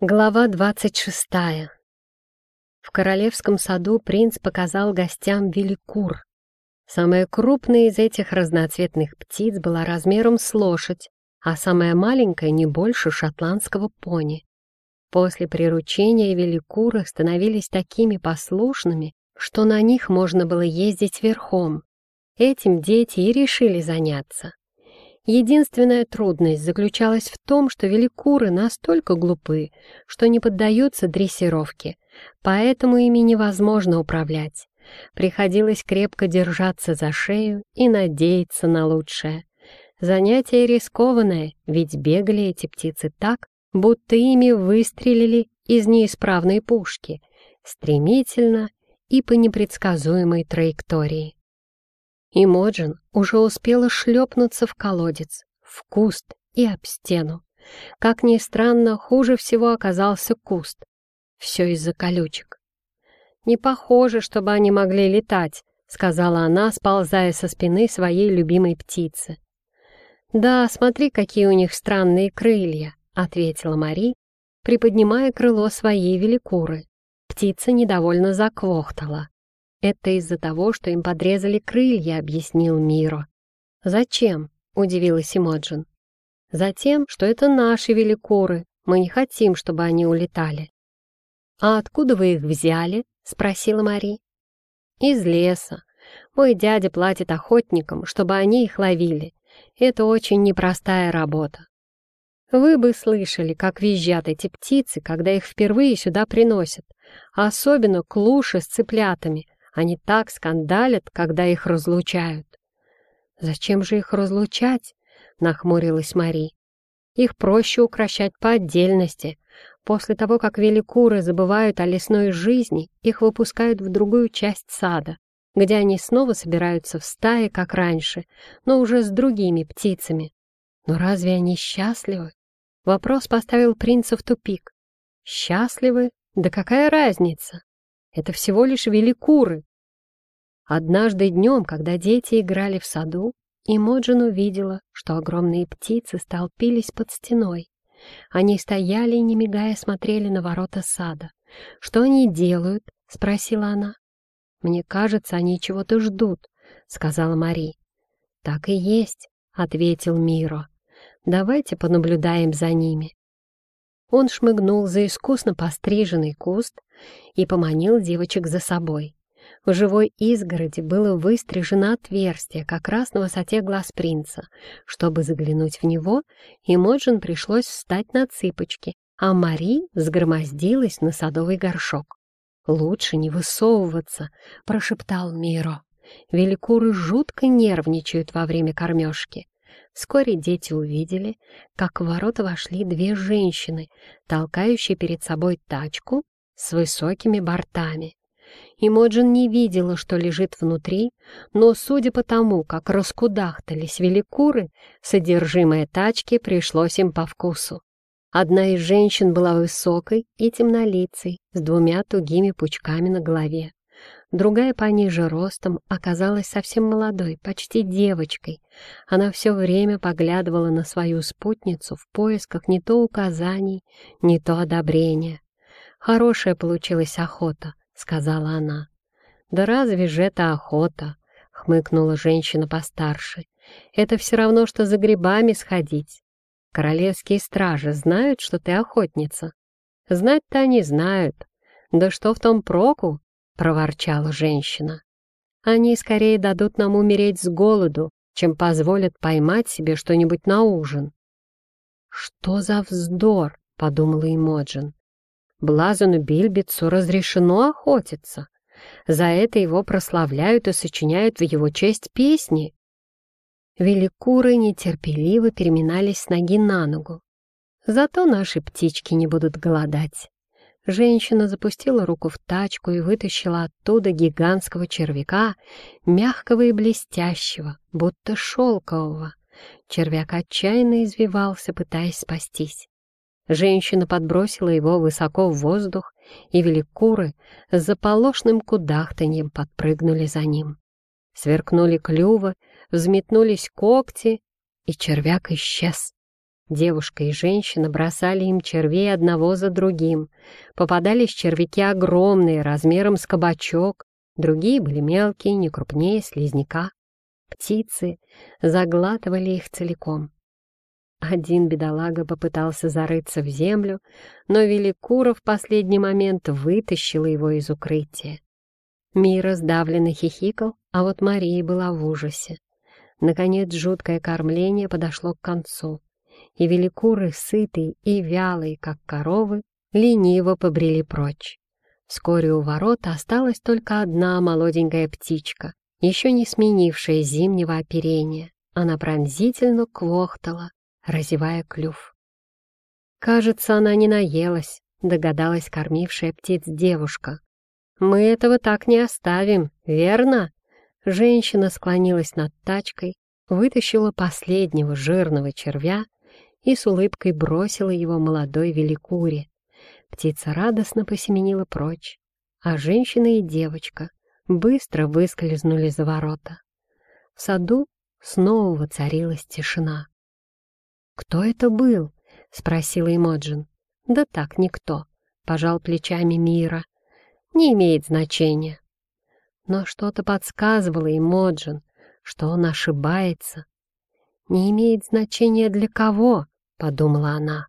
Глава двадцать шестая. В королевском саду принц показал гостям великур. Самая крупная из этих разноцветных птиц была размером с лошадь, а самая маленькая не больше шотландского пони. После приручения великуры становились такими послушными, что на них можно было ездить верхом. Этим дети и решили заняться. Единственная трудность заключалась в том, что великуры настолько глупы, что не поддаются дрессировке, поэтому ими невозможно управлять. Приходилось крепко держаться за шею и надеяться на лучшее. Занятие рискованное, ведь бегали эти птицы так, будто ими выстрелили из неисправной пушки, стремительно и по непредсказуемой траектории. Имоджин уже успела шлепнуться в колодец, в куст и об стену. Как ни странно, хуже всего оказался куст. Все из-за колючек. «Не похоже, чтобы они могли летать», — сказала она, сползая со спины своей любимой птицы. «Да, смотри, какие у них странные крылья», — ответила Мари, приподнимая крыло своей великуры. Птица недовольно заквохтала. «Это из-за того, что им подрезали крылья», — объяснил Миро. «Зачем?» — удивилась Имоджин. «Затем, что это наши великуры. Мы не хотим, чтобы они улетали». «А откуда вы их взяли?» — спросила Мари. «Из леса. Мой дядя платит охотникам, чтобы они их ловили. Это очень непростая работа. Вы бы слышали, как визжат эти птицы, когда их впервые сюда приносят, особенно клуши с цыплятами, они так скандалят, когда их разлучают. «Зачем же их разлучать?» — нахмурилась Мари. «Их проще укращать по отдельности. После того, как великуры забывают о лесной жизни, их выпускают в другую часть сада, где они снова собираются в стаи, как раньше, но уже с другими птицами. Но разве они счастливы?» Вопрос поставил принца в тупик. «Счастливы? Да какая разница? Это всего лишь великуры, Однажды днем, когда дети играли в саду, Имоджин увидела, что огромные птицы столпились под стеной. Они стояли не мигая, смотрели на ворота сада. «Что они делают?» — спросила она. «Мне кажется, они чего-то ждут», — сказала Мари. «Так и есть», — ответил Миро. «Давайте понаблюдаем за ними». Он шмыгнул за искусно постриженный куст и поманил девочек за собой. В живой изгороди было выстрижено отверстие как раз на высоте глаз принца. Чтобы заглянуть в него, Имоджин пришлось встать на цыпочки, а Мари сгромоздилась на садовый горшок. «Лучше не высовываться», — прошептал Миро. «Великуры жутко нервничают во время кормежки». Вскоре дети увидели, как в ворота вошли две женщины, толкающие перед собой тачку с высокими бортами. Имоджин не видела, что лежит внутри, но, судя по тому, как раскудахтались великуры, содержимое тачки пришлось им по вкусу. Одна из женщин была высокой и темнолицей, с двумя тугими пучками на голове. Другая пониже ростом оказалась совсем молодой, почти девочкой. Она все время поглядывала на свою спутницу в поисках не то указаний, не то одобрения. Хорошая получилась охота, сказала она. «Да разве же это охота?» — хмыкнула женщина постарше. «Это все равно, что за грибами сходить. Королевские стражи знают, что ты охотница?» «Знать-то они знают. Да что в том проку?» — проворчала женщина. «Они скорее дадут нам умереть с голоду, чем позволят поймать себе что-нибудь на ужин». «Что за вздор?» — подумала Имоджин. Блазану Бильбицу разрешено охотиться. За это его прославляют и сочиняют в его честь песни. Великуры нетерпеливо переминались с ноги на ногу. Зато наши птички не будут голодать. Женщина запустила руку в тачку и вытащила оттуда гигантского червяка, мягкого и блестящего, будто шелкового. Червяк отчаянно извивался, пытаясь спастись. Женщина подбросила его высоко в воздух, и великуры с заполошным кудахтаньем подпрыгнули за ним. Сверкнули клювы, взметнулись когти, и червяк исчез. Девушка и женщина бросали им червей одного за другим. Попадались червяки огромные, размером с кабачок, другие были мелкие, не крупнее слизняка. Птицы заглатывали их целиком. Один бедолага попытался зарыться в землю, но Великура в последний момент вытащила его из укрытия. Мира сдавленно хихикал, а вот Мария была в ужасе. Наконец жуткое кормление подошло к концу, и великуры, сытые и вялые, как коровы, лениво побрели прочь. Вскоре у ворот осталась только одна молоденькая птичка, еще не сменившая зимнего оперения. Она пронзительно квохтала, разевая клюв. «Кажется, она не наелась», — догадалась кормившая птиц девушка. «Мы этого так не оставим, верно?» Женщина склонилась над тачкой, вытащила последнего жирного червя и с улыбкой бросила его молодой великуре. Птица радостно посеменила прочь, а женщина и девочка быстро выскользнули за ворота. В саду снова воцарилась тишина. «Кто это был?» — спросила Эмоджин. «Да так, никто», — пожал плечами Мира. «Не имеет значения». Но что-то подсказывало Эмоджин, что он ошибается. «Не имеет значения для кого», — подумала она.